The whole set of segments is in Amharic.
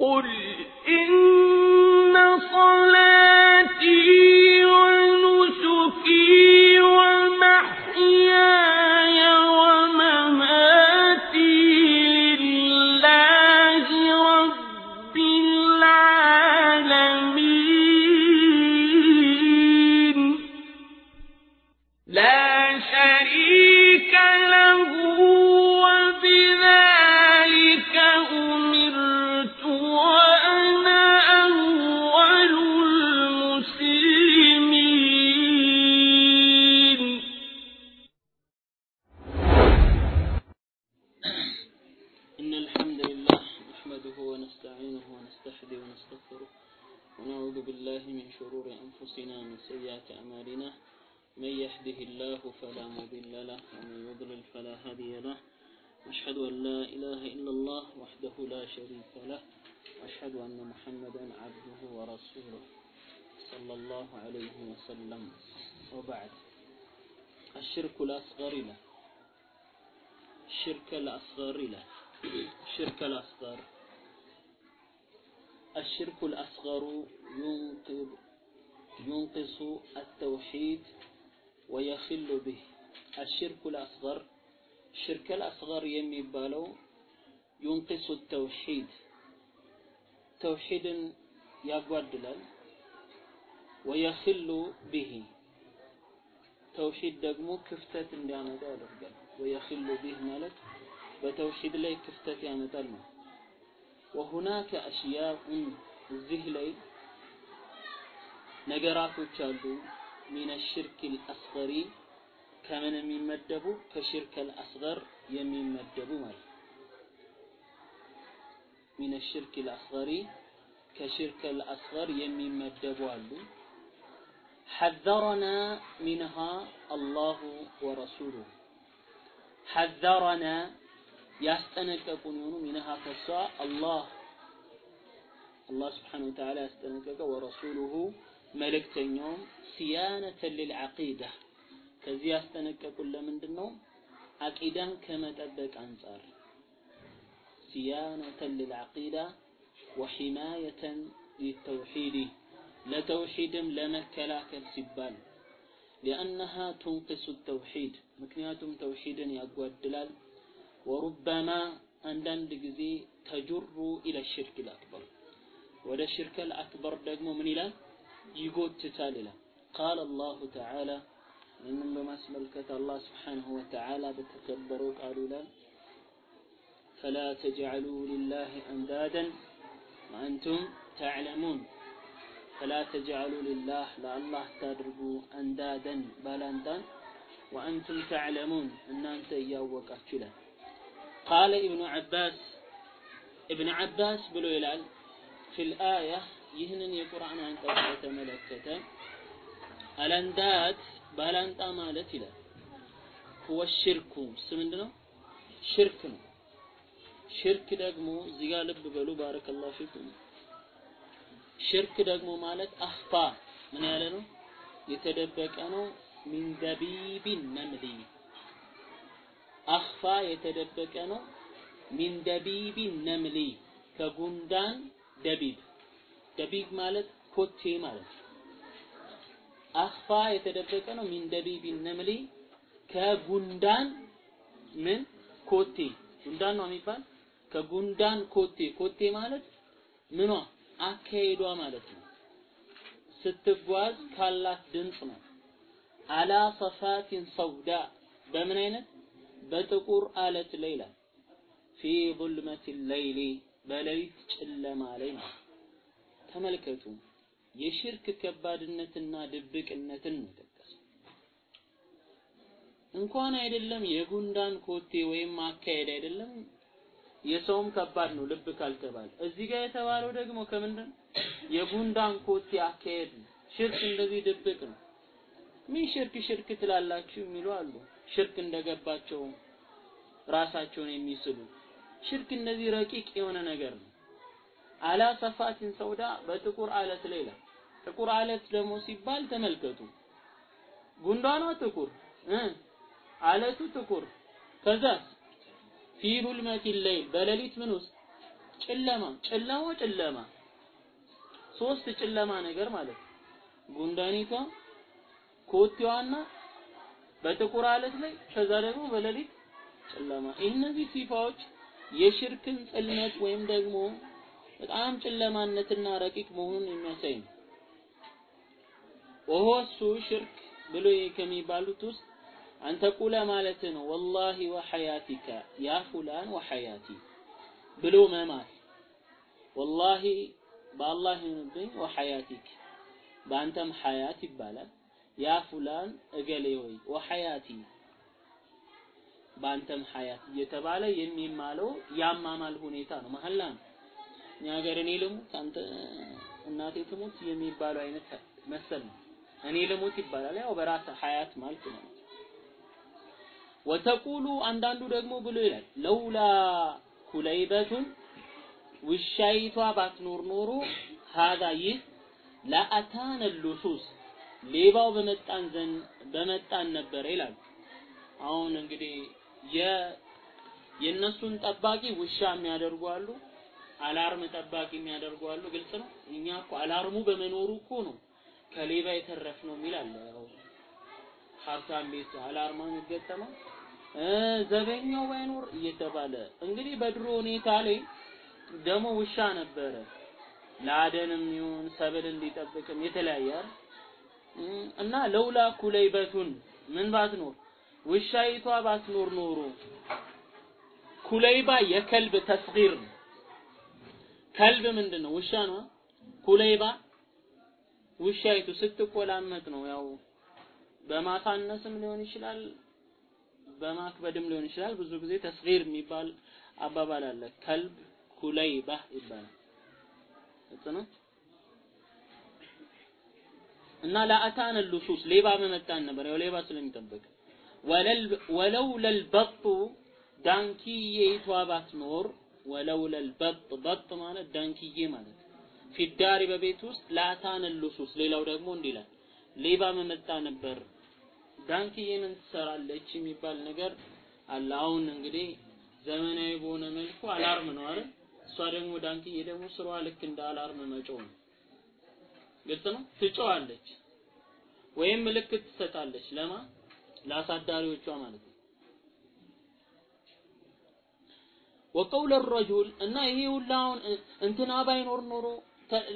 قل إن الشرك الأصغر. الشرك الأصغر ينقص التوحيد ويخل به. الشرك الأصغر الشرك الأصغر يمي بالو ينقص التوحيد. توحيد يقدل ويخل به توحيد دقمو ክፍተት እንዲያመጣ ያደርጋል። ويخل به مالك በተውሂድ ላይ ክፍተት ያመጣል ነው وهناك أشياء እዚህ ላይ ነገራቶች አሉ ሚን الشرك الأصغر ከምን የሚመደቡ ከሽርክ الأصغر የሚመደቡ ማለት ሚን الشرك الأصغر ከሽርክ الأصغر የሚመደቡ አሉ حذرنا منها الله ورسوله حذرنا ያስጠነቀቁን የሆኑ ሚንሃ ከሷ አላህ አላህ ስብሓነ ወተዓላ ያስጠነቀቀ ወረሱሉሁ መልእክተኛውም ሲያነተን ልልዓቂዳ ከዚህ ያስጠነቀቁን ለምንድን ነው አቂዳን ከመጠበቅ አንጻር ሲያነተን ልልዓቂዳ ወሒማየተን ሊተውሒድ ለተውሒድም ለመከላከል ሲባል ሊአነሃ ቱንቅሱ ተውሒድ ምክንያቱም ተውሒድን ያጓድላል ወሩበማ አንዳንድ ጊዜ ተጁሩ ኢለ ሽርክ ልአክበር ወደ ሽርክ ልአክበር ደግሞ ምን ይላል? ይጎትታል ይላል። ቃል አላሁ ተዓላ ይህንም በማስመልከት አላህ ስብሓንሁ ወተዓላ በተከበረው ቃሉ ይላል ፈላ ተጅዓሉ ሊላህ አንዳደን ወአንቱም ተዕለሙን። ፈላ ተጅዓሉ ሊላህ ለአላህ ታድርጉ አንዳደን ባላንጣን ወአንቱም ተዕለሙን እናንተ እያወቃችሁ ይላል ቃለ ኢብኑ ዓባስ ኢብን ዓባስ ብሎ ይላል ፊል አያ ይህንን የቁርአን አንቀጽ በተመለከተ አለንዳት ባላንጣ ማለት ይላል። ሁወ ሽርኩ እሱ ምንድን ነው ሽርክ ነው። ሽርክ ደግሞ እዚህ ጋር ልብ በሉ ባረከላሁ ፊኩም። ሽርክ ደግሞ ማለት አኽፋ ምን ያለ ነው? የተደበቀ ነው አኽፋ የተደበቀ ነው። ሚን ደቢቢ ነምሊ ከጉንዳን ደቢብ። ደቢብ ማለት ኮቴ ማለት ነው። أخفى የተደበቀ ነው። من دبيب النمل ከጉንዳን ምን? ኮቴ። ጉንዳን ነው የሚባል? ከጉንዳን ኮቴ። ኮቴ ማለት ምኗ? አካሄዷ ማለት ነው። ስትጓዝ ካላት ድምፅ ነው። على صفاة سوداء በምን አይነት በጥቁር አለት ላይ ይላል። في ظلمة الليل በሌሊት ጨለማ ላይ ነው. ተመልከቱ። የሽርክ ከባድነትና ድብቅነትን ነው እንኳን አይደለም የጉንዳን ኮቴ ወይም አካሄድ አይደለም የሰውም ከባድ ነው ልብ ካልተባለ። እዚህ ጋር የተባለው ደግሞ ከምንድን የጉንዳን ኮቴ አካሄድ ነው። ሽርክ እንደዚህ ድብቅ ነው። ምን ሽርክ ሽርክ ትላላችሁ? የሚሉ አሉ። ሽርክ እንደገባቸው ራሳቸውን የሚስሉ። ሽርክ እንደዚህ ረቂቅ የሆነ ነገር ነው። አላ ሰፋቲን ሰውዳ በጥቁር አለት ላይ ጥቁር አለት ደግሞ ሲባል ተመልከቱ። ጉንዳኗ ጥቁር አለቱ ጥቁር። ከዛስ? ፊ ዙልመቲ ለይል በሌሊት ምን ውስጥ? ጨለማ። ጨለማ ጨለማ። ሶስት ጨለማ ነገር ማለት ነው። ጉንዳኒቷ ኮቴዋና በጥቁር አለት ላይ ከዛ ደግሞ በሌሊት ጨለማ። እነዚህ ሲፋዎች የሽርክን ጽልመት ወይም ደግሞ በጣም ጨለማነትና ረቂቅ መሆኑን የሚያሳይ ነው። ወሆ እሱ ሽርክ ብሎ ከሚባሉት ውስጥ አንተ ቁለ ማለት ነው ወላሂ ወሐያቲከ ያ ፉላን ወሐያቲ ብሎ መማል ወላሂ በአላህ ይሁንብኝ ወሐያቲክ በአንተም ሐያት ይባላል ያ ፉላን እገሌ ሆይ ወሐያቲ በአንተም ሐያት እየተባለ የሚማለው ያማማል ሁኔታ ነው። መሐላ ነው። እኛ ሀገር እኔ ልሙት አንተ እናቴ ትሙት የሚባለው አይነት መሰል ነው። እኔ ልሙት ይባላል። ያው በራስ ሐያት ማለት ነው። ወተቁሉ አንዳንዱ ደግሞ ብሎ ይላል ለውላ ኩለይበቱን ውሻይቷ ባትኖር ኖሮ ሀዛ ይህ ለአታነ ሉሱስ ሌባው በመጣን ዘን በመጣን ነበር ይላል። አሁን እንግዲህ የነሱን ጠባቂ ውሻ የሚያደርጉ አሉ፣ አላርም ጠባቂ የሚያደርጉ አሉ። ግልጽ ነው። እኛ እኮ አላርሙ በመኖሩ እኮ ነው ከሌባ የተረፍ ነው የሚል ያው ሀብታም ቤት አላርማ የሚገጠመው ዘበኛው ባይኖር እየተባለ እንግዲህ በድሮ ሁኔታ ላይ ደግሞ ውሻ ነበረ ለአደንም ይሁን ሰብል እንዲጠብቅም የተለያየ እና ለውላ ኩለይበቱን ምን ባትኖር ውሻይቷ ባትኖር ኖሮ ኩለይባ የከልብ ተስጊር ነው። ከልብ ምንድን ነው? ውሻ ነው። ኩለይባ ውሻይቱ ስትቆላመጥ ነው። ያው በማሳነስም ሊሆን ይችላል፣ በማክበድም ሊሆን ይችላል። ብዙ ጊዜ ተስጊር የሚባል አባባል አለ። ከልብ ኩለይባ ይባላል። ግልጽ ነው። እና ለአታነ ሉሱስ ሌባ መመጣን ነበር። ያው ሌባ ስለሚጠብቅ ወለል ወለውለል በጡ ዳንኪዬይቷ ባትኖር ወለውለል በጥ በጥ ማለት ዳንኪዬ ማለት ፊዳሪ በቤት ውስጥ اللصوص ሌላው ደግሞ እንዲህ ይላል ሌባ መመጣ ነበር። ዳክዬ ምን ትሰራለች የሚባል ነገር አለ። አሁን እንግዲህ ዘመናዊ በሆነ መልኩ alarm ነው አይደል? እሷ ደግሞ ዳክዬ ደግሞ ስሯ ልክ እንደ alarm መጮህ ነው። ግልጽ ነው። ትጮዋለች ወይም ምልክት ትሰጣለች። ለማ ለአሳዳሪዎቿ ማለት ነው። وقول الرجل እና ይሄ አሁን እንትና ባይኖር ኖሮ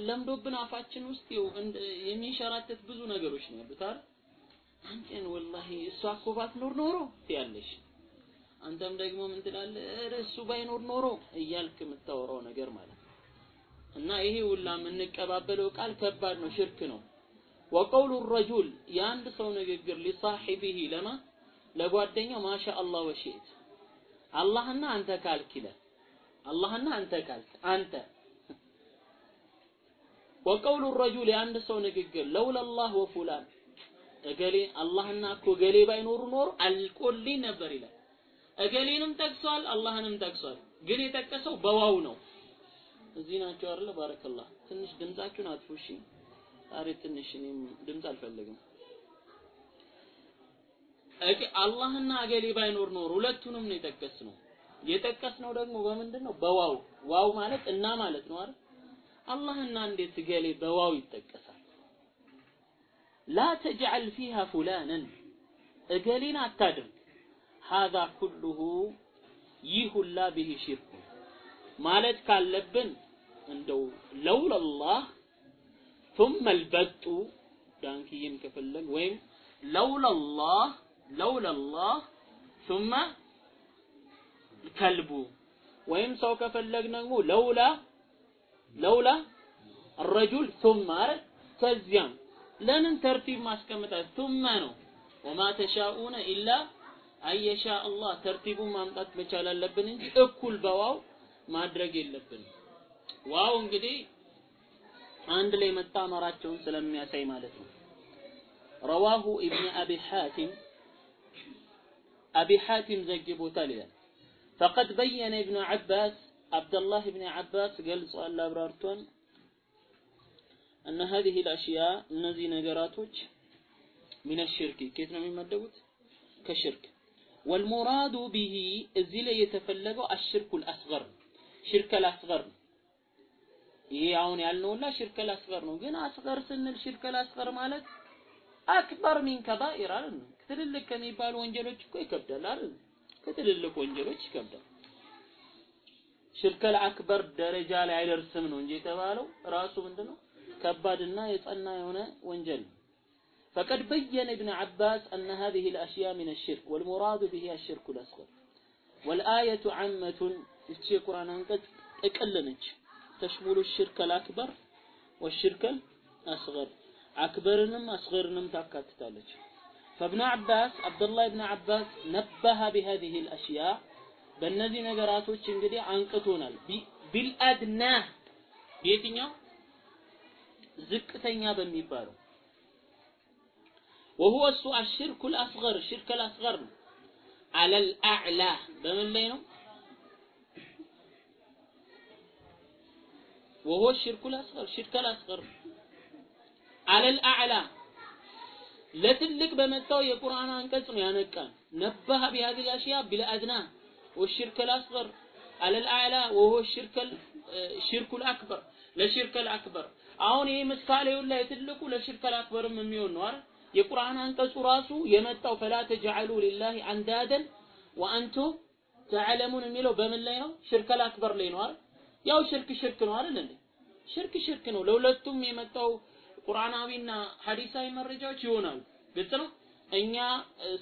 ለምዶብን አፋችን ውስጥ ይኸው የሚንሸራተት ብዙ ነገሮች ነው ያሉት አይደል? አንተን ወላሂ እሷ እኮ ባትኖር ኖሮ ትያለሽ። አንተም ደግሞ ምን ትላለህ? እሱ ባይኖር ኖሮ እያልክ የምታወራው ነገር ማለት ነው። እና ይሄ ሁላ የምንቀባበለው ቃል ከባድ ነው፣ ሽርክ ነው። ወቀውሉ ረጁል የአንድ ሰው ንግግር ሊሳሒቢሂ ለማ ለጓደኛው ማሻ አላህ ወሺት አላህና አንተ ካልክ ይላል። አላህና አንተ ካልክ አንተ ወቀውሉ ረጁል የአንድ ሰው ንግግር ለውላ አላህ ወፉላን እገሌ አላህና እኮ እገሌ ባይኖሩ ኖሮ አልቆልኝ ነበር ይላል። እገሌንም ጠቅሷል፣ አላህንም ጠቅሷል። ግን የጠቀሰው በዋው ነው። እዚህ ናቸው አይደለ? ባረከላህ። ትንሽ ድምጻችሁን አጥፉ እሺ። ዛሬ ትንሽ እኔም ድምጽ አልፈልግም። አላህና አገሌ ባይኖር ኖር ሁለቱንም ነው የጠቀስነው። የጠቀስነው ደግሞ በምንድን ነው? በ واو واو ማለት እና ማለት ነው አይደል? አላህና እንዴት ገሌ በ واو ይጠቀሳል? لا تجعل فيها فلانا እገሌን አታድርግ። هذا كله ይህ ሁላ به شرك ማለት ካለብን እንደው لولا الله ثم البط ዳንኪዬም ከፈለግ ወይም ለውለላህ ለውለላህ ثم ከልቡ ወይም ሰው ከፈለግ ደግሞ ለውላ ለውላ الرجل ثم አይደል ከዚያም ለምን ተርቲብ ማስቀመጣት ثم ነው ወማ ተሻኡነ ኢላ አየሻ አላህ ተርቲቡን ማምጣት መቻል አለብን እንጂ እኩል በዋው ማድረግ የለብንም። ዋው እንግዲህ አንድ ላይ መጣመራቸውን ስለሚያሳይ ማለት ነው። ረዋሁ ኢብኑ አቢ ሐቲም አቢ ሐቲም ዘግቦታል ይላል። ፈቀድ በየነ ኢብኑ ዐባስ አብደላህ ኢብኑ ዐባስ ገልጿል አብራርቶን እነ هذه الاشياء እነዚህ ነገራቶች من الشرك ከየት ነው የሚመደቡት? ከሽርክ ወልሙራዱ ቢሂ እዚህ ላይ የተፈለገው አሽርኩል አስገር ሽርከል አስገር ነው። ይሄ አሁን ያልነውላ ሽርከል አስገር ነው። ግን አስገር ስንል ሽርከል አስገር ማለት አክበር ሚን ከባኢር አይደል? ትልልቅ ከሚባሉ ወንጀሎች እኮ ይከብዳል አይደል? ከትልልቅ ወንጀሎች ይከብዳል። ሽርከል አክበር ደረጃ ላይ አይደርስም ነው እንጂ የተባለው ራሱ ምንድነው ከባድና የጸና የሆነ ወንጀል ነው። فقد بين ابن عباس أن هذه الأشياء من الشرك والمراد به الشرك الأصغر والآية عامة እቺ የቁርአን አንቀጽ ጥቅል ነች ተሽሙሉ الشرك الأكبر والشرك الأصغر አክበርንም አስገርንም ታካትታለች فابن عباس عبد الله بن عباس نبه بهذه الأشياء በእነዚህ ነገራቶች እንግዲህ አንቅቶናል ቢልአድና የትኛው ዝቅተኛ በሚባለው وهو እሱ الشرك الأصغر شرك الأصغر ነው على الأعلى በምን ላይ وهو الشرك الأصغر شرك الأصغر على الأعلى ለትልቅ በመጣው የቁርአን አንቀጽ ነው ያነቃን ነባህ بهذه الأشياء بالأدنى والشرك الأصغر على الأعلى وهو الشرك الشرك الأكبر ለሽርክ አክበር አሁን ይሄ ምሳሌው ላይ ትልቁ ለሽርክ አክበርም የሚሆን ነው አይደል የቁርአን አንቀጹ ራሱ የመጣው ፈላ ተጀዐሉ ሊላሂ አንዳደን ወአንቱ ተዕለሙን የሚለው በምን ላይ ነው ሽርክ አክበር ላይ ነው አይደል ያው ሽርክ ሽርክ ነው አይደል እንዴ? ሽርክ ሽርክ ነው። ለሁለቱም የመጣው ቁርአናዊና ሐዲሳዊ መረጃዎች ይሆናሉ። ግልጽ ነው። እኛ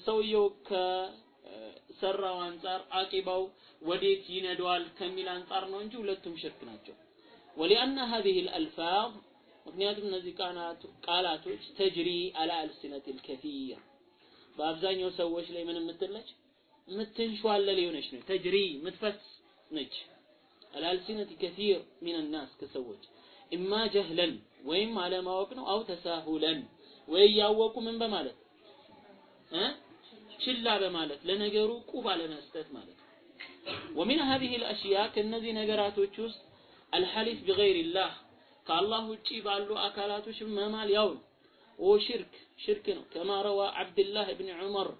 ሰውየው ከሰራው አንጻር አቂባው ወዴት ይነደዋል ከሚል አንጻር ነው እንጂ ሁለቱም ሽርክ ናቸው። ወሊአነ ሀዚህ አልአልፋዝ ምክንያቱም እነዚህ ቃላቶች ተጅሪ አላ አልሲነቲል ከሲር በአብዛኛው ሰዎች ላይ ምን የምትለች የምትንሿለል የሆነች ነች። ተጅሪ የምትፈስ ነች። الألسنة كثير من الناس كسوج إما جهلا وإما على ما وقنوا أو تساهلا. ويأوقوا من بمالت ها؟ شلا بمالت لنجروا قوبا أستاذ مالت ومن هذه الأشياء كالنزي نقرأت وشوس الحلف بغير الله. كالله وجيبالو أكلاتوش مال يوم. وشرك شرك. كما روى عبد الله بن عمر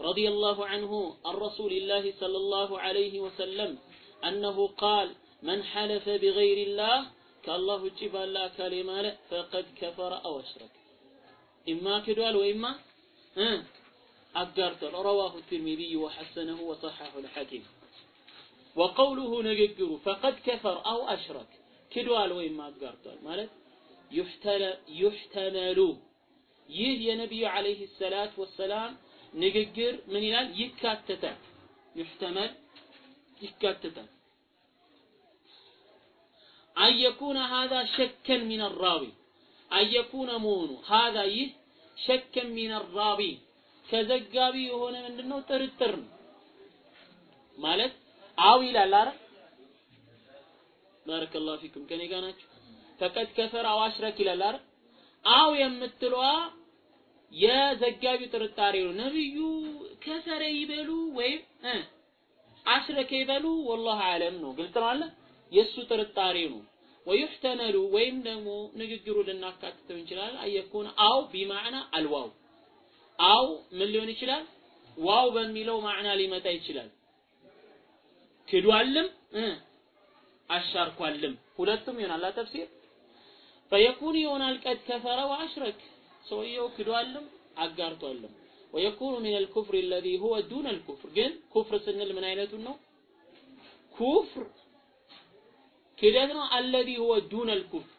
رضي الله عنه عن رسول الله صلى الله عليه وسلم. أنه قال من حلف بغير الله كالله ውጪ ባለ አካል ማለ فقد كفر أو أشرك إما كدوال وإما أقارتل رواه الترمذي وحسنه وصححه الحاكم وقوله نججر فقد كفر أو أشرك ክዷል ወይም አጋርቷል ማለት ዩሕተመሉ ይህ የነቢዩ ዓለይሂ ሰላት ወሰላም ንግግር ምን ይላል ይካተታል ዩሕተመል ይካተታል አየኩነ ሀዛ ሸከን ሚን ራዊ አየኩነ መሆኑ ሀዛ ይህ ሸከን ሚን ራዊ ከዘጋቢ የሆነ ምንድነው? ጥርጥር ነው ማለት አው ይላል አይደል? ባረከላሁ ፊኩም። ከኔ ጋር ናችሁ? ፈቀድ ከፈረ አው አሽረክ ይላል አይደል? አው የምትለዋ የዘጋቢው ጥርጣሬ ነው። ነብዩ ከፈረ ይበሉ ወይም አሽረከ ይበሉ ወላሁ አለም ነው። ግልጽ ነው አለ የሱ ጥርጣሬ ነው። ويحتمل ወይም ደግሞ ንግግሩ ልናካትተው እንችላለን። أن يكون أو بمعنى الواو። أو ምን ሊሆን ይችላል? واو በሚለው معنى ሊመጣ ይችላል። ክዷልም አሻርኳልም። ሁለቱም ይሆናል تفسير? فيكون ይሆናል قد كفر وأشرك። ሰውየው ክዷልም አጋርቷልም ወየኩኑ ሚን አልኩፍር الذي هو دون الكفر ግን ኩፍር ስንል ምን አይነቱን ነው ኩፍር ክደት ነው الذي هو دون الكفر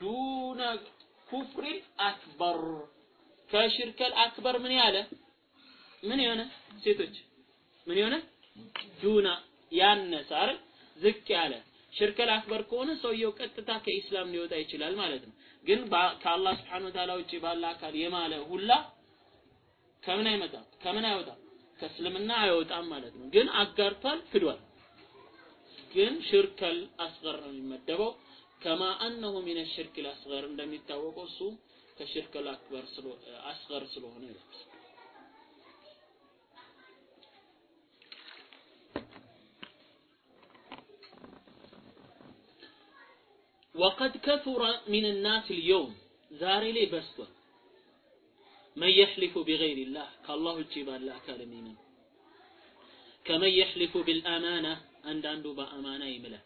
دون كفر اكبر ከሽርከል አክበር ምን ያለ ምን የሆነ ሴቶች ምን የሆነ ዱና ያነሰ አይደል ዝቅ ያለ ሽርከል አክበር ከሆነ ሰውየው ቀጥታ ከኢስላም ሊወጣ ይችላል ማለት ነው። ግን ከአላህ ስብሐነ ወተዓላ ውጪ ባለ አካል የማለ ሁላ ከምን አይመጣም? ከምን አይወጣም? ከእስልምና አይወጣም ማለት ነው። ግን አጋርቷል፣ ክዷል። ግን ሽርከል አስገር ነው የሚመደበው ከማ አነሁ ሚነ ሽርክ አስገር እንደሚታወቀው እሱ ከሽርከል አክበር አስገር ስለሆነ ይላል። وقد كثر من الناس اليوم ዛሬ ላይ በስቷል መን የሕሊፉ ቢገይሪላህ? ከአላህ ውጭ ባለ አካል የሚምን ከመን የሕሊፉ ቢልአማና? አንዳንዱ በአማና ይምላል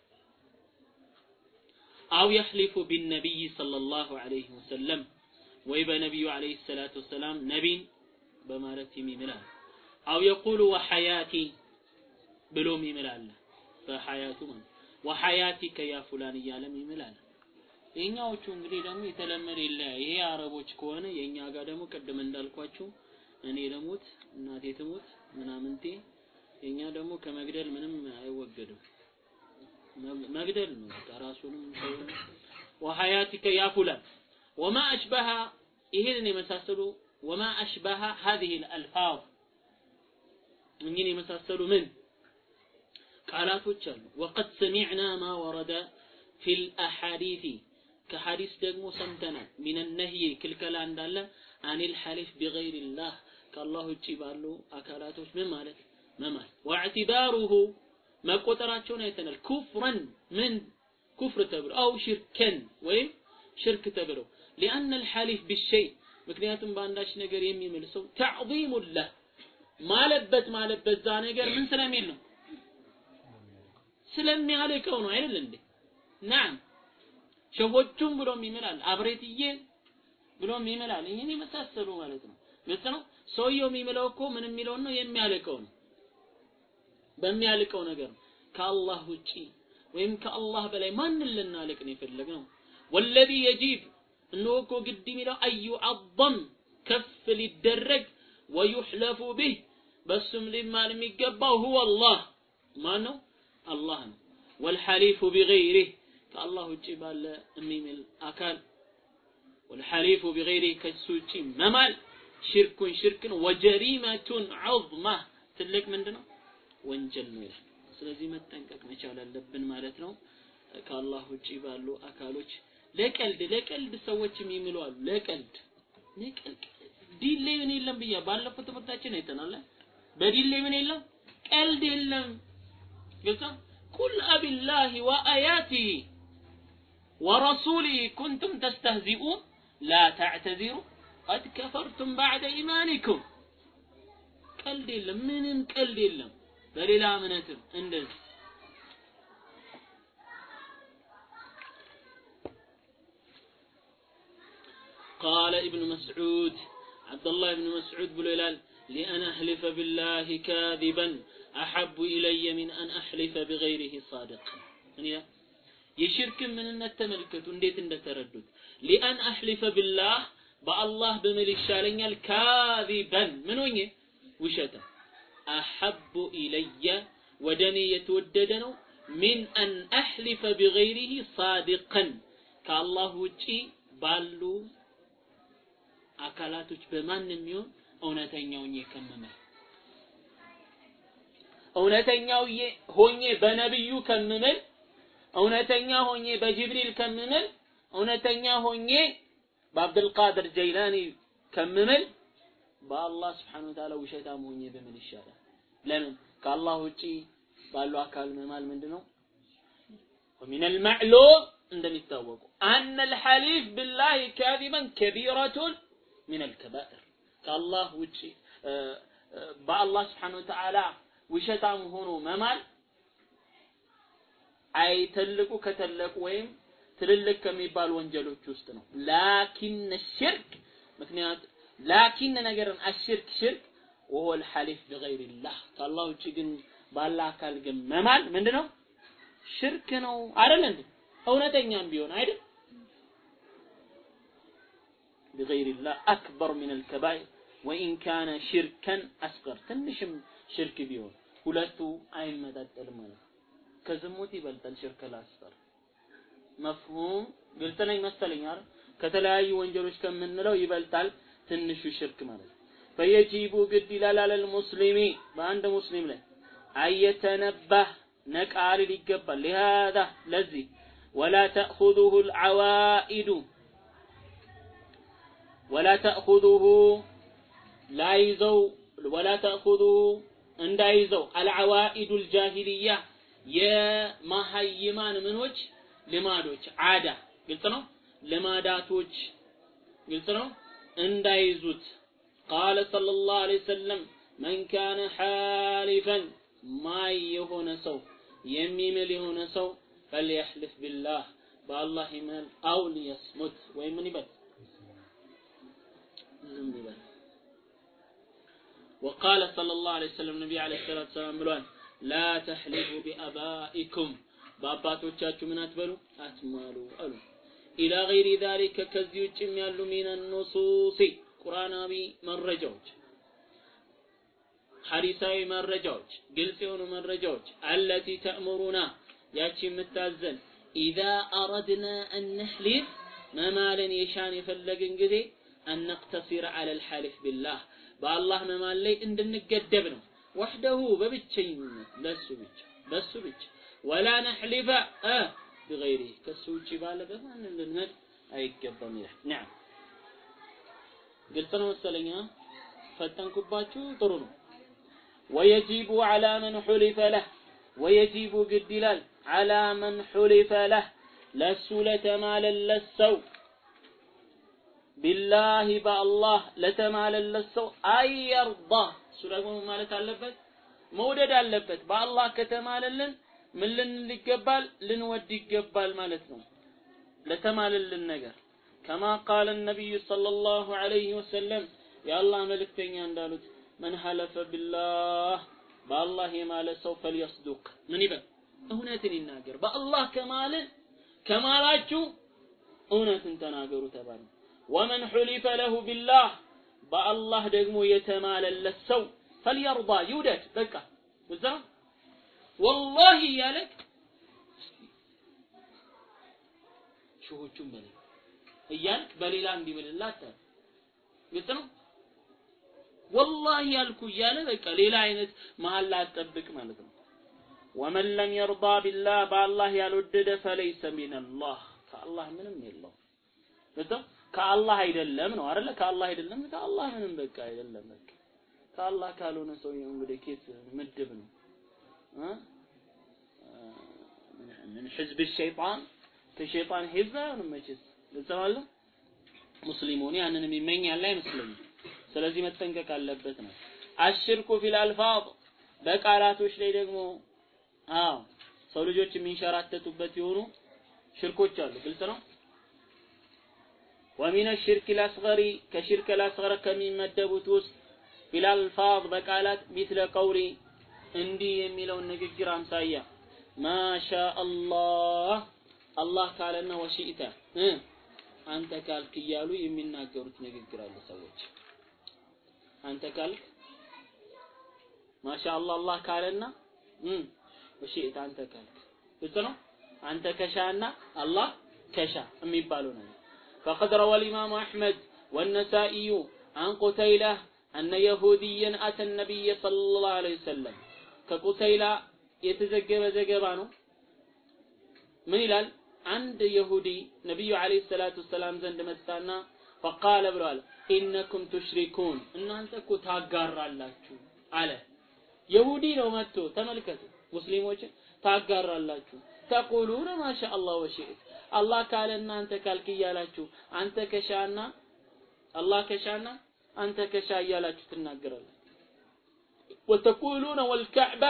አው የሕሊፉ ቢነቢይ ሰለላሁ ዐለይሂ ወሰለም ወይ በነቢዩ ዐለይሂ ሰላቱ ወሰላም ነቢን በማለት የሚምላል አው የቁሉ ወሐያቲ ብሎም ይምላል በሐያቱ ወሐያቲከ ያ ፉላን እያለም ይምላል የኛዎቹ እንግዲህ ደግሞ የተለመደ ይለያል። ይሄ አረቦች ከሆነ የኛ ጋር ደግሞ ቅድም እንዳልኳችሁ እኔ ልሙት እናቴ ትሙት ምናምንቴ፣ የኛ ደግሞ ከመግደል ምንም አይወገድም። መግደል ነው በቃ ራሱንም ወሐያቲከ ያ ወማ አሽበሃ ይሄንን የመሳሰሉ ወማ አሽበሃ ሀዚህ አልአልፋዝ እኚህን የመሳሰሉ ምን ቃላቶች አሉ። ወቀድ ሰሚዕና ማ ወረደ ፊል አሐዲሲ ከሐዲስ ደግሞ ሰምተናል ሚን ነህይ ክልከላ እንዳለ አኒል ሐሊፍ ቢገይሪላህ ከአላህ ውጪ ባሉ አካላቶች ምን ማለት መማል ወዕቲባሩሁ መቆጠራቸውን አይተናል ኩፍረን ምን ኩፍር ተብሎ አው ሽርከን ወይም ሽርክ ተብለው ሊአነ አልሐሊፍ ቢሸይ ምክንያቱም በአንዳች ነገር የሚምል ሰው ተዕዚሙ ለህ ማለበት ማለበት ዛ ነገር ምን ስለሚል ነው ስለሚያልቀው ነው አይደል እንዴ ናም ሸሆቹም ብሎም ይምላል አብሬትዬ ብሎም ይምላል ይህን የመሳሰሉ ማለት ነው። ግልጽ ነው? ሰውየው የሚምለው እኮ ምን የሚለውን ነው? የሚያልቀው ነው። በሚያልቀው ነገር ነው። ከአላህ ውጪ ወይም ከአላህ በላይ ማንን ልናልቅ ነው የፈለግነው? ወለዚ የጂብ እነሆ እኮ ግድ የሚለው አዩ አضም ከፍ ሊደረግ ወዩሕለፉ ቢህ በሱም ሊማል የሚገባው ሁወ አላህ። ማን ነው? አላህ ነው። ወልሐሊፉ ቢገይሪህ ከአላህ ውጪ ባለ የሚምል አካል ወልሐሊፉ ቢገይሪህ ከሱ ውጪ መማል ሽርኩን ሽርክን ወጀሪመቱን ዐظማ ትልቅ ምንድነው? ወንጀል ነው ይላል። ስለዚህ መጠንቀቅ መቻል አለብን ማለት ነው። ከአላህ ውጪ ባሉ አካሎች ለቀልድ ለቀልድ ሰዎች የሚምሉ ለቀልድ ለቀልድ ላይ ምን የለም ብያ ባለፈው ትምህርታችን አይተናል ላይ ምን የለም? ቀልድ የለም። ግልጽ ቁል አቢላሂ ወአያቲሂ ورسوله كنتم تستهزئون لا تعتذروا قد كفرتم بعد إيمانكم ቀልድ የለም ምንም ቀልድ የለም በሌላ እምነትም እንደዚህ قال ابن مسعود عبد الله بن مسعود بن هلال لأن أحلف بالله كاذبا أحب إلي من أن أحلف بغيره صادقا የሽርክን ምንነት ተመልከቱ እንዴት እንደተረዱት። ሊአን አሕሊፈ ቢላህ በአላህ በምል ይሻለኛል ካዚበን። ምን ሆኜ? ውሸታ አሐቡ ኢለየ ወደ እኔ የተወደደ ነው። ሚን አን አሕሊፈ ቢገይሪህ ሳዲቀን ከአላህ ውጪ ባሉ አካላቶች በማንም ይሁን እውነተኛው ከምምል እውነተኛው ሆኜ በነብዩ ከምምል እውነተኛ ሆኜ በጅብሪል ከምምል እውነተኛ ሆኜ በአብዱልቃድር ጀይላኒ ከምምል በአላህ ስብሓነ ወተዓላ ውሸታም ሆኜ በምን ይሻላል? ለምን ከአላህ ውጪ ባሉ አካል መማል ምንድን ነው? ወሚን አልማዕሉም እንደሚታወቁ አነ አልሐሊፍ ቢላሂ ካዚበን ከቢረቱን ሚን አልከባኢር ከአላህ ውጪ በአላህ ስብሓነ ወተዓላ ውሸታም ሆኖ መማል አይ ትልቁ ከተለቁ ወይም ትልልቅ ከሚባሉ ወንጀሎች ውስጥ ነው። ላኪን ሽርክ ምክንያት ላኪን ነገርን አሽርክ ሽርክ ወሆ ልሐሊፍ ቢገይሪላህ። ከአላህ ውጭ ግን ባለ አካል ግን መማል ምንድነው? ሽርክ ነው አይደል እንዴ? እውነተኛም ቢሆን አይደል? ቢገይሪላህ አክበር ምን አልከባይር ወኢን ካነ ሽርከን አስገር ትንሽም ሽርክ ቢሆን ሁለቱ አይመጣጠልም ማለት ከዝሙት ይበልጣል ሽርክ ላስጠር መፍሁም ግልጽ ነኝ መሰለኝ ከተለያዩ ወንጀሎች ከምንለው ይበልጣል ትንሹ ሽርክ ማለት ነው። ፈየጂቡ ግድ ይላል አለል ሙስሊሚ በአንድ ሙስሊም ላይ አየተነባ ነቃ ይገባል። ለሃዳ ለዚህ ወላ ተእኹዙሁ አልዓዋኢዱ ወላ ተእኹዙሁ ላይዘው ወላ ተእኹዙሁ እንዳይዘው አልዓዋኢዱ አልጃሂልያ የመሐይማን ምኖች? ልማዶች። አዳ ግልጽ ነው? ልማዳቶች ግልጽ ነው? እንዳይዙት። ቃለ ሰለላሁ ዐለይሂ ወሰለም መን ካነ ሐሊፈን ማይ የሆነ ሰው የሚምል የሆነ ሰው ፈልየሕልፍ ቢላህ በአላህ ይምል አው ሊየስሙት ወይ ምን ይበል? ዝም ይበል። ወቃለ ሰለላሁ ዐለይሂ ወሰለም ነቢ ዐለይሂ ሰላቱ ሰላም ብሏል። ላ ተሕሊፉ ቢአባኢኩም በአባቶቻችሁ ምን አትበሉ አትማሉ አሉ። ኢላ ገይሪ ዛሊከ ከዚህ ውጭም ያሉ ሚነ ኑሱሲ ቁርአናዊ መረጃዎች ሐዲሳዊ መረጃዎች ግልጽ የሆኑ መረጃዎች አለቲ ተእምሩና ያቺ የምታዘን ኢዛ አረድና አንህሊፍ መማልን የሻን የፈለግን ጊዜ አነቅተሲር አለል ሐሊፍ ቢላህ በአላህ መማል ላይ እንድንገደብ ነው። وحده ببتشين بس بتش بس بتش. ولا نحلف آه، بغيره. كسوتش بالك أن النهر أي كبر نعم. قلت أنا مثلاً آه، فتن كباتو ترون ويجيب على من حلف له. ويجيب قد دلال على من حلف له. لسولة مالا لسو بالله بالله الله لتمالا لسو أي يرضى. እሱ ደግሞ ማለት አለበት መውደድ አለበት። በአላህ ከተማለልን ምን ልንል ይገባል? ልንወድ ይገባል ማለት ነው። ለተማለልን ነገር ከማ ቃለ ነቢዩ ሰለላሁ ዐለይሂ ወሰለም የአላህ መልእክተኛ እንዳሉት መን ሐለፈ ቢላህ በአላህ የማለ ሰው ፈልየስዱቅ ምን ይበል? እውነትን ይናገር። በአላህ ከማልን ከማላችሁ እውነትን ተናገሩ ተባሉ። ወመን ሑሊፈ ለሁ ቢላህ በአላህ ደግሞ የተማለለት ሰው ፈልየርዳ ይውደድ። በቃ እዛ ወላሂ እያለክ ሹሆቹን በሌላ እያልክ በሌላ እንዲምልላት ግልጽ ነው? ወላሂ ያልኩ እያለ በቃ ሌላ አይነት መሀል አትጠብቅ ማለት ነው። ወመን ለም የርዳ ቢላህ በአላህ ያልወደደ ፈለይሰ ሚነላህ። ከአላህ ምንም የለው ግልጽ ከአላህ አይደለም ነው አይደለ? ከአላህ አይደለም፣ ከአላህ ምንም በቃ አይደለም። በቃ ከአላህ ካልሆነ ሰው እንግዲህ ኬት ምድብ ነው ምን ህዝብ ሸይጣን ከሸይጣን ህዝብ አይሆንም መቼስ ለዛዋለ ሙስሊሙን ያንንም ይመኛል አይመስለኝም። ስለዚህ መጠንቀቅ አለበት ነው። አሽርኩ ፊል አልፋዝ በቃላቶች ላይ ደግሞ አዎ ሰው ልጆች የሚንሸራተቱበት የሆኑ ሽርኮች አሉ። ግልጽ ነው። ወሚን ሽርክ ልአስገሪ ከሽርክ ልአስገር ከሚመደቡት ውስጥ ፊል አልፋዝ በቃላት ሚስለ ቀውሊ እንዲህ የሚለውን ንግግር አምሳያ ማሻ አላህ አላህ ካለና ወሺእተ አንተ ካልክ እያሉ የሚናገሩት ንግግር አለ ሰዎች። አንተ ካልክ ማሻአላህ አላህ ካለና ወሺእተ አንተ ካልክ። ግልጽ ነው? አንተ ከሻና አላህ ከሻ የሚባለው ነገር فقد روى الإمام أحمد والنسائي عن قتيلة أن يهوديا أتى النبي صلى الله عليه وسلم كقتيلة يتزجب زجبانه من ይላል አንድ የሁዲ ነቢዩ አለይሂ ሰላቱ ሰላም ዘንድ መጣና ፈቃለ ብለዋል ኢነኩም ቱሽሪኩን እናንተ እኮ ታጋራላችሁ አለ የሁዲ ነው መጥቶ ተመልከቱ ሙስሊሞችን ታጋራላችሁ ተቁሉነ ማሻ አላህ ወሺእት አላህ ካለ እናንተ ካልክ እያላችሁ አንተ ከሻና አላህ ከሻና አንተ ከሻ እያላችሁ ትናገራላችሁ። ወተቁሉነ ወልከዕባ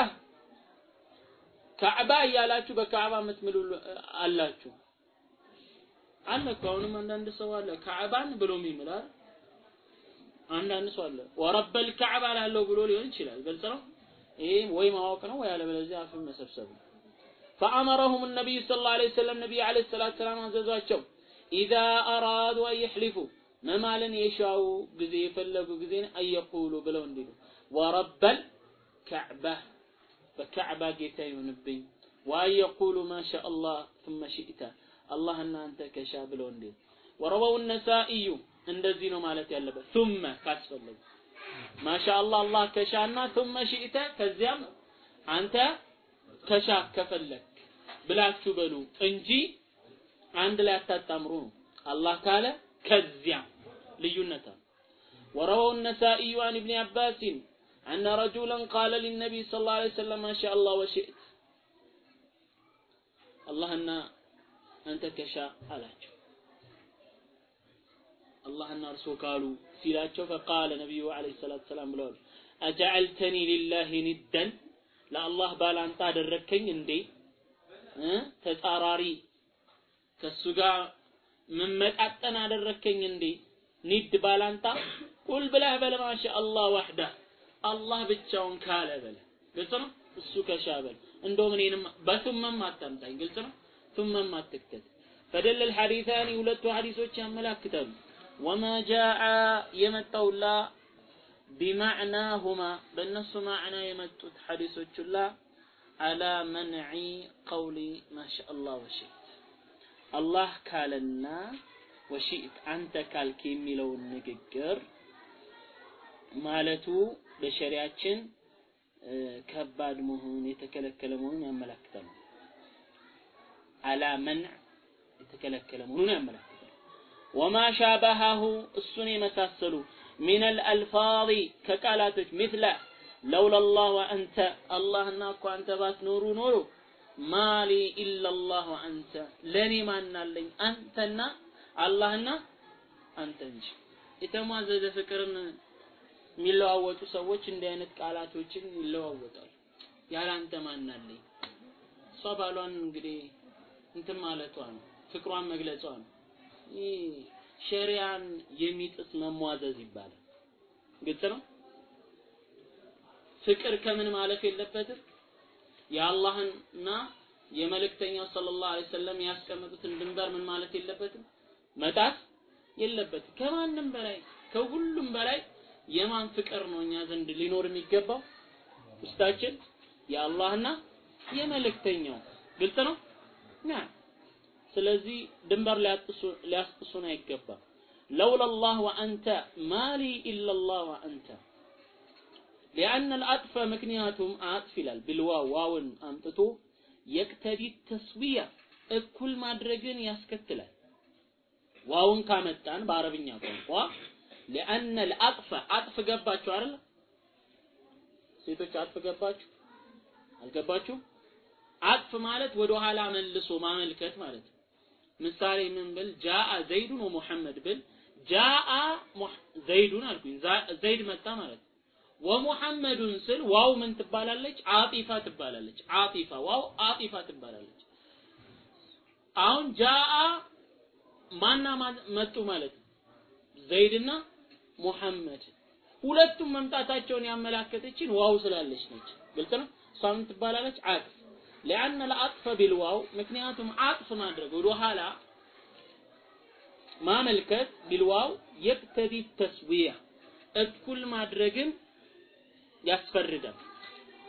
ካዕባ እያላችሁ በካዕባ የምትምሉ አላችሁ። አለ እኮ አሁንም አንዳንድ ሰው አለ ካዕባን ብሎ የሚምል አንዳንድ ሰው አለ ወረበል ካዕባ ላለው ብሎ ሊሆን ይችላል። ግልጽ ነው? ይሄ ወይ ማወቅ ነው ወይ አለበለዚያ አፍን መሰብሰብ ነው فأمرهم النبي صلى الله عليه وسلم النبي عليه الصلاة والسلام አዘዟቸው إذا أرادوا أن يحلفوا መማልን የሻው ጊዜ የፈለጉ ጊዜ አየቁሉ ብለው እንዲሉ ወረበል ካዕባ በካዕባ ጌታ ይሁንብኝ ዋን የቁሉ ማሻ አላህ ثم ሽእተ አላህ እናንተ ከሻ ብለው እንዲሉ ወረወው ነሳኢዩ እንደዚህ ነው ማለት ያለበት ثم ካስፈለጉ ማሻ አላህ አላህ ከሻና ثم ሽእተ ከዚያም አንተ ከሻ ከፈለክ ብላችሁ በሉ እንጂ አንድ ላይ አታጣምሩ ነው አላህ ካለ ከዚያ ልዩነት وروى النسائي عن ابن عباس أن رجلا قال للنبي صلى الله عليه وسلم ما شاء الله وشئت الله أن أنت كشاء አላቸው الله أن أرسو قالوا ሲላቸው فقال نبي عليه الصلاة والسلام ብለዋል أجعلتني لله ندا ለአላህ ባላንጣ አደረግከኝ እንዴ እ ተጻራሪ ከሱ ጋር መመጣጠን አደረግከኝ እንዴ ኒድ ባላንጣ ቁል ብለህ በለ ማሻ አላህ ወህዳ አላህ ብቻውን ካለ በለ ግልጽ ነው እሱ ከሻ በል እንደውም እኔንም በቱመም አታምጣኝ ግልጽ ነው ቱመም አትክተት ፈደል الحديثان ሁለቱ ሐዲሶች ያመላክታሉ ወማ ጃአ የመጣውላ ቢማዕናሁማ በእነሱ ማዕና የመጡት ሐዲሶች ሁላ አላ መንዒ ቀውሊ ማሻ አላህ ወሽእት አላህ ካለና ወሽእት አንተ ካልክ የሚለውን ንግግር ማለቱ በሸሪያችን ከባድ መሆኑን የተከለከለ መሆኑን ያመለክታል። አላ መንዕ የተከለከለ መሆኑን ያመለክታል። ወማ ሻበሃሁ እሱን የመሳሰሉ ሚነል አልፋዚ ከቃላቶች ሚስለ ለውላ አላህ ወአንተ አላህና እኮ አንተ ባትኖሩ ኖሮ ማሊ ኢላላህ ወአንተ ለእኔ ማናለኝ አንተና አላህና አንተ እንጂ የተሟዘዘ ፍቅርን የሚለዋወጡ ሰዎች እንዲህ አይነት ቃላቶችን ይለዋወጣሉ። ያለ አንተ ማናለኝ እሷ ባሏን እንግዲህ እንትን ማለቷ ነው፣ ፍቅሯን መግለጿ ነው። ሸሪያን የሚጥስ መሟዘዝ ይባላል። ግልጽ ነው። ፍቅር ከምን ማለፍ የለበትም። የአላህንና የመልእክተኛው ሰለላሁ ዐለይሂ ወሰለም ያስቀመጡትን ድንበር ምን ማለት የለበትም፣ መጣት የለበትም። ከማንም በላይ ከሁሉም በላይ የማን ፍቅር ነው እኛ ዘንድ ሊኖር የሚገባው? ውስጣችን የአላህና የመልእክተኛው ግልጽ ነው። ና ስለዚህ ድንበር ሊያስጥሱን አይገባም። ለውላ ላህ ወአንተ مالي إلا الله وأنت لأن العطف ምክንያቱም عطف ይላል بالواو واو ን አምጥቶ يقتضي التسوية እኩል ማድረግን ያስከትላል። واو ን ካመጣን በአረብኛ ቋንቋ لأن العطف عطف ገባችሁ አይደል? ሴቶች عطف ገባችሁ አልገባችሁ? عطف ማለት ወደ ኋላ መልሶ ማመልከት ማለት ነው። ምሳሌ ምን ብል? جاء زيد ومحمد ብል። جاء زيد አልኩኝ። ዘይድ መጣ ማለት ومحمد ስል واو ምን ትባላለች? عاطفة ትባላለች። عاطفة واو عاطفة ትባላለች። አሁን جاء ማና መጡ ማለት ዘይድና ሙሐመድ። ሁለቱም መምጣታቸውን ያመላከተችን واو ስላለች ነች። ግልጽ ነው። እሷ ምን ትባላለች? عطف ሊአነ ለአጥፈ ቢልዋው ምክንያቱም አጥፍ ማድረግ ወደ ኋላ ማመልከት ቢልዋው የቅተዲ ተስዊያ እኩል ማድረግን ያስፈርዳል።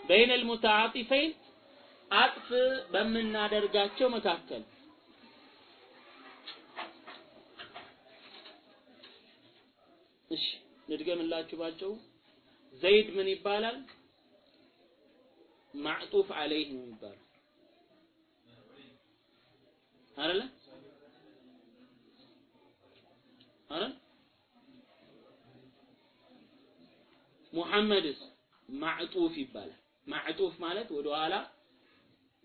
በይነ ልሙተዓጢፈይን አጥፍ በምናደርጋቸው መካከል እሺ ልድገምላችሁ ባጭሩ። ዘይድ ምን ይባላል? ማዕጡፍ አለይህ ነው ይባላል አይደለ? አይደል? ሙሐመድስ ማዕጡፍ ይባላል። ማዕጡፍ ማለት ወደ ኋላ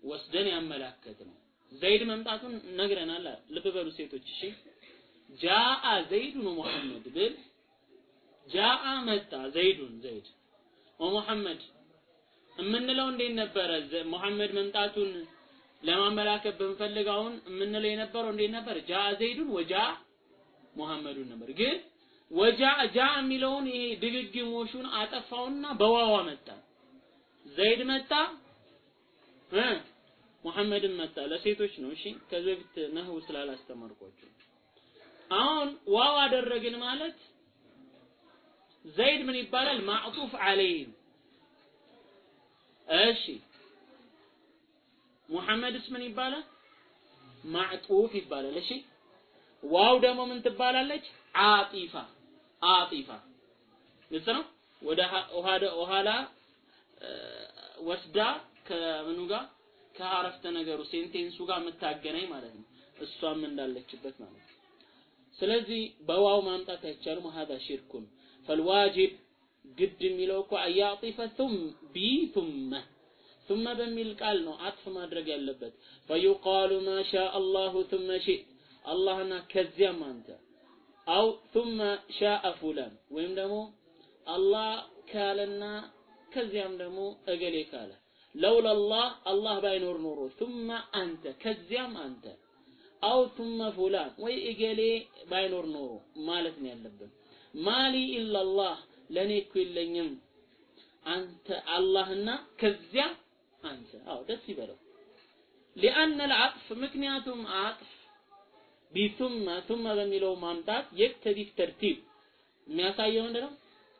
ወስደን ያመላከት ነው። ዘይድ መምጣቱን ነግረናል። ልብ በሉ ሴቶች እሺ። ጃአ ዘይዱን ሙሐመድ ብል ጃአ መጣ ዘይዱን ዘይድ። ወሙሐመድ የምንለው እንዴት ነበረ? ሙሐመድ መምጣቱን ለማመላከት ብንፈልግ የምንለው የነበረው እንዴት ነበር? ጃ ዘይዱን ወጃ ሙሐመዱን ነበር። ግን ወጃ ጃ የሚለውን ይሄ ድግግሞሹን አጠፋውና በዋዋ መጣ። ዘይድ መጣ እ ሙሐመድን መጣ። ለሴቶች ነው። እሺ ከዚህ በፊት نحو ስላላስተማርኳቸው አሁን واو አደረግን ማለት ዘይድ ምን ይባላል? معطوف عليه እሺ ሙሐመድስ ምን ይባላል? ማዕጡፍ ይባላል። እሺ ዋው ደግሞ ምን ትባላለች? አጢፋ አጢፋ ግልጽ ነው። ወደ ኋላ ወስዳ ከምኑ ጋር ከአረፍተ ነገሩ ሴንቴንሱ ጋር የምታገናኝ ማለት ነው። እሷም እንዳለችበት ማለት ነው። ስለዚህ በዋው ማምጣት አይቻልም። هذا ሽርኩን ፈልዋጅብ ግድ የሚለው እኮ አያጢፈ ثم ቢ ثم ثم በሚል ቃል ነው አጥፍ ማድረግ ያለበት فيقال ما شاء الله ثم شئت አላህና ከዚያም አንተ አው ثم شاء فلان ወይም ደግሞ አላህ ካለና ከዚያም ደግሞ እገሌ ካለ ለውላ አላህ አላህ ባይኖር ኖሮ ثم አንተ ከዚያም አንተ አው ثم ፉላን ወይ እገሌ ባይኖር ኖሮ ማለት ነው ያለብን ማሊ ኢላላህ ለኔ እኮ የለኝም አንተ አላህና ከዚያ አንተ አዎ ደስ ይበለው ሊአነ العطف ምክንያቱም አጥፍ ቢቱመ ቱመ በሚለው ማምጣት የቅተዲ ተርቲብ የሚያሳየው ምንድነው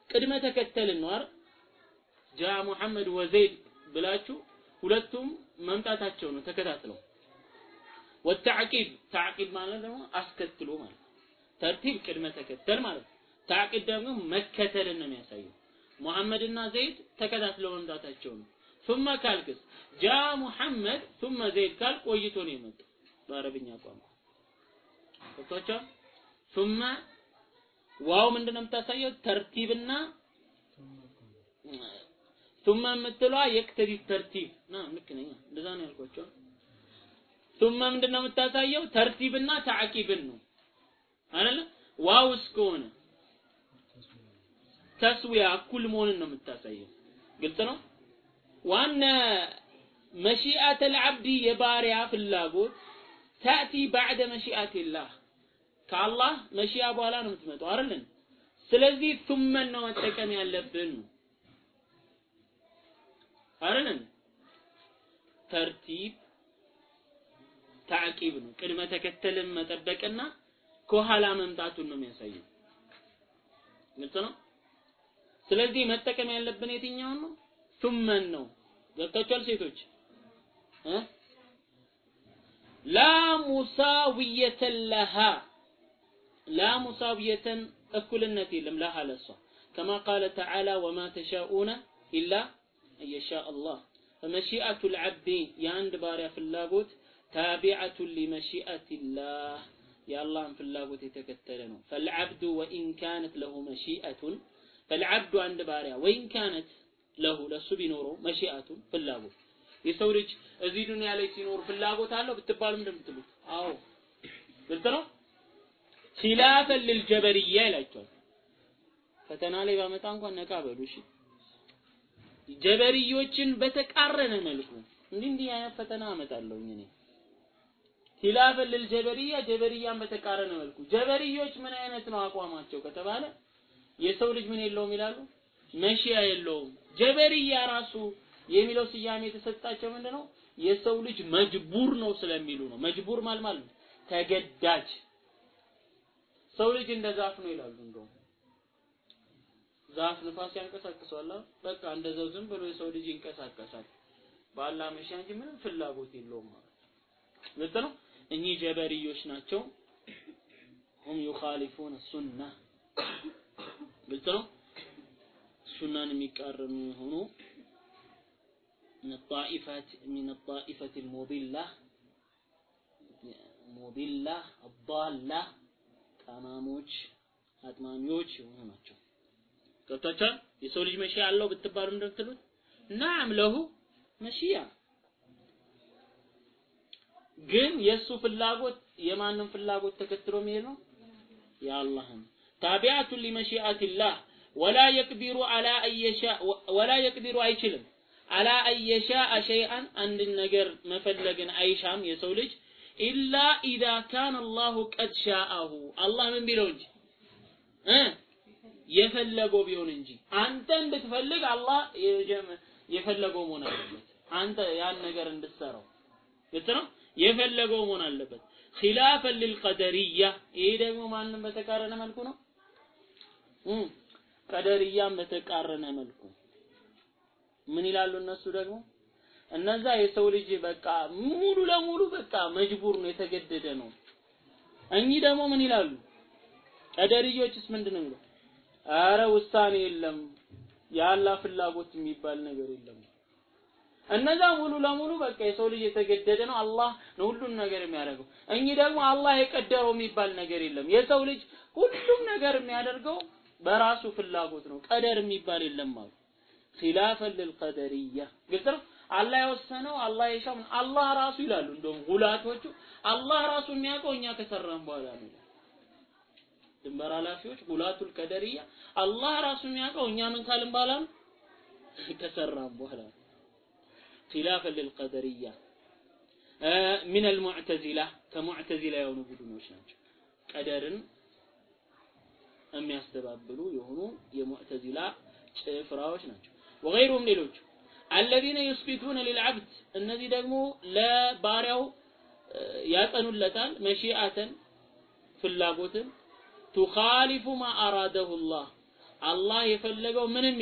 ቅድመ ተከተልን ነው አይደል ጃ ሙሐመድ ወዘይድ ብላችሁ ሁለቱም መምጣታቸው ነው ተከታትለው ወተዕቂብ ተዕቂብ ማለት ደግሞ አስከትሎ ማለት ተርቲብ ቅድመ ተከተል ማለት ተዕቂብ ደግሞ መከተልን ነው የሚያሳየው ሙሐመድና ዘይድ ተከታትለው መምጣታቸው ነው ثم ካልክስ ጃ ሙሐመድ ثم ዘይድ ካል ቆይቶ ነው የመጣው በአረብኛ ቋንቋ ገብቷቸዋል ثم ዋው ምንድን ነው የምታሳየው ተርቲብና ثم የምትለዋ የቅተዲ ተርቲብ ና ልክ ነኝ እንደዛ ነው ያልኳቸው ثم ምንድን ነው የምታሳየው ተርቲብና ተዓቂብን ነው አይደለ ዋው እስከሆነ ተስዊያ እኩል መሆንን ነው የምታሳየው ግልጽ ነው ዋና መሺአተል አብዲ የባሪያ ፍላጎት ተእቲ ባዕደ መሺአቲላህ ከአላህ መሺያ በኋላ ነው የምትመጣው አይደልን? ስለዚህ ቱመን ነው መጠቀም ያለብን አይደልን? ተርቲብ ታዕቂብ ነው። ቅድመ ተከተልን መጠበቅና ከኋላ መምጣቱን ነው የሚያሳየው። ግልጽ ነው። ስለዚህ መጠቀም ያለብን የትኛውን ነው? ثመን ነው ገብታችኋል ሴቶች እ ላ ሙሳዊየተን ለሃ ላ ሙሳዊየተን እኩልነት የለም ለሃ ለሷ ከማ ቃለ ተዓላ ወማ ተሻኡነ ኢላ የሻእ አላህ ፈመሺአቱ ልዓብዲ የአንድ ባሪያ ፍላጎት ታቢዐቱን ሊመሺአት ላህ የአላህን ፍላጎት የተከተለ ነው ፈልዓብዱ ወኢን ካነት ለሁ መሺአቱን ፈልዓብዱ አንድ ባሪያ ወኢን ካነት ለሁ ለሱ ቢኖረው መሺአቱን ፍላጎት። የሰው ልጅ እዚህ ዱንያ ላይ ሲኖር ፍላጎት አለው ብትባሉ እንደምትሉት አዎ። ግልጽ ነው? ኺላፈን ይላቸዋል። ፈተና ላይ ባመጣ እንኳን ነቃ በሉ። እሺ። ጀበርዮችን በተቃረነ መልኩ እንዲህ እንዲህ አይነት ፈተና አመጣለሁኝ እኔ ኺላፈን ልልጀበርያ ጀበርያን በተቃረነ መልኩ ጀበርዮች ምን አይነት ነው አቋማቸው ከተባለ የሰው ልጅ ምን የለውም ይላሉ መሺያ የለውም። ጀበርያ ራሱ የሚለው ስያሜ የተሰጣቸው ምንድነው? የሰው ልጅ መጅቡር ነው ስለሚሉ ነው። መጅቡር ማለት ማለት ተገዳጅ። ሰው ልጅ እንደ ዛፍ ነው ይላሉ እንደውም። ዛፍ ንፋስ ያንቀሳቅሰዋል በቃ እንደዛው ዝም ብሎ የሰው ልጅ ይንቀሳቀሳል። በአላህ መሻ እንጂ ምንም ፍላጎት የለውም ማለት ግልጽ ነው? እኚህ ጀበርዮች ናቸው። ሁም ዩኻሊፉን ሱና። ነው ሱናን የሚቃረኑ የሆኑ ጣኢፈት ሚን ጣኢፈት ሙዲላ ሙዲላ አዳላ ጠማሞች አጥማሚዎች የሆኑ ናቸው። ገብቷቸዋል። የሰው ልጅ መሽያ አለው ብትባሉ እንደምትሉት ናም ለሁ መሽያ ግን የእሱ ፍላጎት የማንም ፍላጎት ተከትሎ መሄድ ነው የአላህን ታቢዓቱን ሊመሺአቲላህ ወላ የቅዲሩ አላ አየሻ ወላ የቅዲሩ አይችልም። አላ አየሻ ሸይአን አንድን ነገር መፈለግን አይሻም የሰው ልጅ። ኢላ ኢዛ ካነ አላሁ ቀድ ሻአሁ አላህ ምን ቢለው እንጂ? እ? የፈለገው ቢሆን እንጂ። አንተ እንድትፈልግ አላህ የፈለገው መሆን አለበት። አንተ ያን ነገር እንድትሰራው። ግልጽ ነው? የፈለገው መሆን አለበት። ኺላፈን ሊልቀደርያ ይሄ ደግሞ ማንም በተቃረነ መልኩ ነው ቀደርያም በተቃረነ መልኩ። ምን ይላሉ እነሱ ደግሞ? እነዛ የሰው ልጅ በቃ ሙሉ ለሙሉ በቃ መጅቡር ነው የተገደደ ነው። እኚህ ደግሞ ምን ይላሉ? ቀደርዮችስ ምንድን ነው አረ ውሳኔ የለም የአላህ ፍላጎት የሚባል ነገር የለም። እነዛ ሙሉ ለሙሉ በቃ የሰው ልጅ የተገደደ ነው አላህ ነው ሁሉን ነገር የሚያደርገው። እኚህ ደግሞ አላህ የቀደረው የሚባል ነገር የለም። የሰው ልጅ ሁሉም ነገር የሚያደርገው በራሱ ፍላጎት ነው። ቀደር የሚባል የለም አሉ። ኺላፈን ልልቀደርያ ግልጽ ነው። አላህ የወሰነው አላህ የሻው አላህ ራሱ ይላሉ። እንደውም ሁላቶቹ አላህ ራሱ የሚያውቀው እኛ ከሰራን በኋላ ነው። ድንበር ኃላፊዎች ጉላቱል ቀደርያ አላህ ራሱ የሚያውቀው እኛ ምን ካልን በኋላ ነው ከሰራን በኋላ ኺላፈን ልልቀደርያ ሚነል ሙዕተዚላ ከሙዕተዚላ የሆኑ ቡድኖች ናቸው ቀደርን የሚያስተባብሉ የሆኑ የሙዕተዚላ ጭፍራዎች ናቸው። ወገይሩም ሌሎች አለዚነ ዩስቢቱነ ሊልዓብድ እነዚህ ደግሞ ለባሪያው ያጸኑለታል መሺአተን ፍላጎትን። ቱኻሊፉ ማ አራደሁ ላህ አላህ የፈለገው ምንም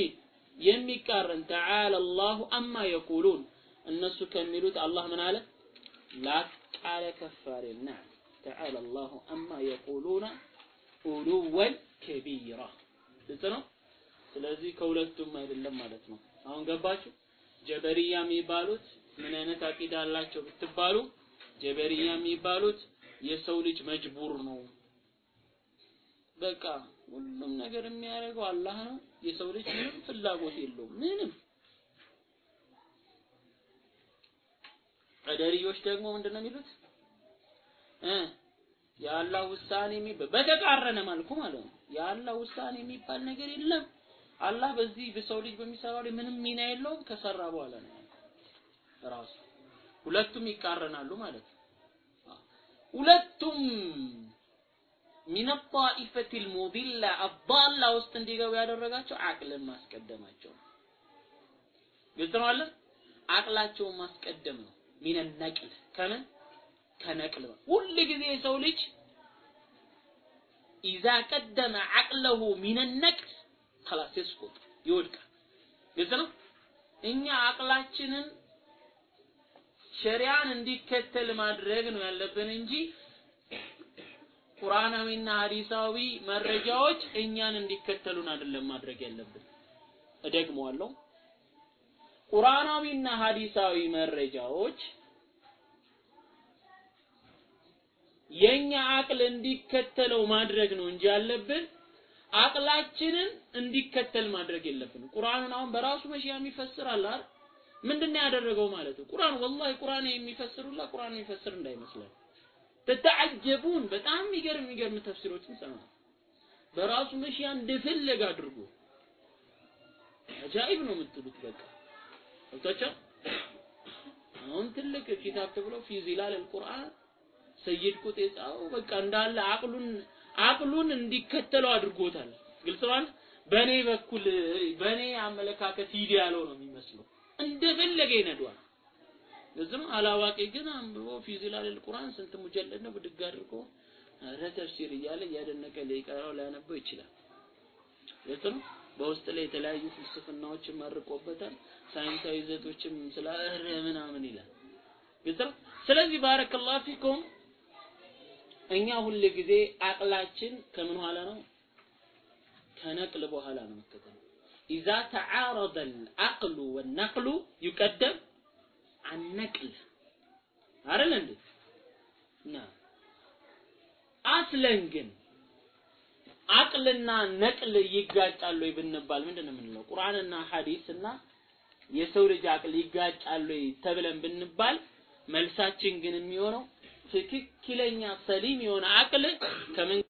የሚቃረን። ተዓላ አላሁ አማ የቁሉን እነሱ ከሚሉት አላህ ምን አለ? ላቅ አለ ከፋሬ ናም ተዓላ አላሁ አማ የቁሉነ ኡሉወን ከቢራ። ግልጽ ነው? ስለዚህ ከሁለቱም አይደለም ማለት ነው። አሁን ገባችሁ? ጀበሪያ የሚባሉት ምን አይነት አቂዳ አላቸው ብትባሉ ጀበሪያ የሚባሉት የሰው ልጅ መጅቡር ነው። በቃ ሁሉም ነገር የሚያደርገው አላህ ነው። የሰው ልጅ ምንም ፍላጎት የለውም ምንም። ቀደሪዮች ደግሞ ምንድን ነው የሚሉት? እ የአላህ ውሳኔ የሚባል በተቃረነ መልኩ ማለት ነው። የአላህ ውሳኔ የሚባል ነገር የለም። አላህ በዚህ በሰው ልጅ በሚሰራው ላይ ምንም ሚና የለውም። ከሰራ በኋላ ነው ራሱ። ሁለቱም ይቃረናሉ ማለት ነው። ሁለቱም ሚን ጣኢፈት ልሙዲላ አባላ ውስጥ እንዲገቡ ያደረጋቸው አቅልን ማስቀደማቸው ግልጽ ነው አለ አቅላቸውን ማስቀደም ነው። ሚን ነቅል ከምን ከነቅል ሁል ጊዜ የሰው ልጅ ኢዛ ቀደመ አቅለሁ ሚነነቅል ከላስ የስቁጥ ይወድቃል። ግልጽ ነው። እኛ አቅላችንን ሸሪያን እንዲከተል ማድረግ ነው ያለብን እንጂ ቁርአናዊና ሀዲሳዊ መረጃዎች እኛን እንዲከተሉን አይደለም ማድረግ ያለብን። እደግመዋለሁ። ቁርአናዊና ሐዲሳዊ መረጃዎች የኛ አቅል እንዲከተለው ማድረግ ነው እንጂ ያለብን አቅላችንን እንዲከተል ማድረግ የለብን ቁርአንን አሁን በራሱ መሽያ የሚፈስር አለ አይደል? ምንድነው ያደረገው ማለት ነው? ቁርአን ወላሂ ቁርአን የሚፈስሩላ ቁርአን የሚፈስር እንዳይመስለን። ተተዓጀቡን። በጣም የሚገርም የሚገርም ተፍሲሮችን ሰማ በራሱ መሽያ እንደፈለገ አድርጎ አጃኢብ ነው የምትሉት በቃ። ወጣቻ አሁን ትልቅ ኪታብ ተብሎ ፊ ዚላል ሰይድ ቁጥ የጻፈው በቃ እንዳለ አቅሉን አቅሉን እንዲከተለው አድርጎታል። ግልጽ ነው በኔ በኩል በኔ አመለካከት ሂድ ያለው ነው የሚመስለው። እንደፈለገ ይነዷል። ለዝም አላዋቂ ግን አንብቦ ፊ ዚላል አልቁርአን ስንት ሙጀለድ ነው ብድግ አድርጎ ኧረ ተፍሲር እያለ እያደነቀ ሊቀራው ሊያነበው ይችላል። ግልጽ በውስጥ ላይ የተለያዩ ፍልስፍናዎችን መርቆበታል ሳይንሳዊ ይዘቶችም ስለ ኧረ ምናምን ይላል። ግልጽ ስለዚህ ባረከላሁ ፊኩም እኛ ሁል ጊዜ አቅላችን ከምን ኋላ ነው? ከነቅል በኋላ ነው መከተል። ኢዛ ተዓረደ አልአቅሉ ወነቅሉ ይቀደም አነቅል አይደል እንዴ? ና አስለን ግን አቅልና ነቅል ይጋጫሉ ወይ ብንባል ምንድን ነው የምንለው? ቁርአንና ሐዲስና የሰው ልጅ አቅል ይጋጫሉ ወይ ተብለን ብንባል መልሳችን ግን የሚሆነው ትክክለኛ ሰሊም የሆነ አቅል ከምን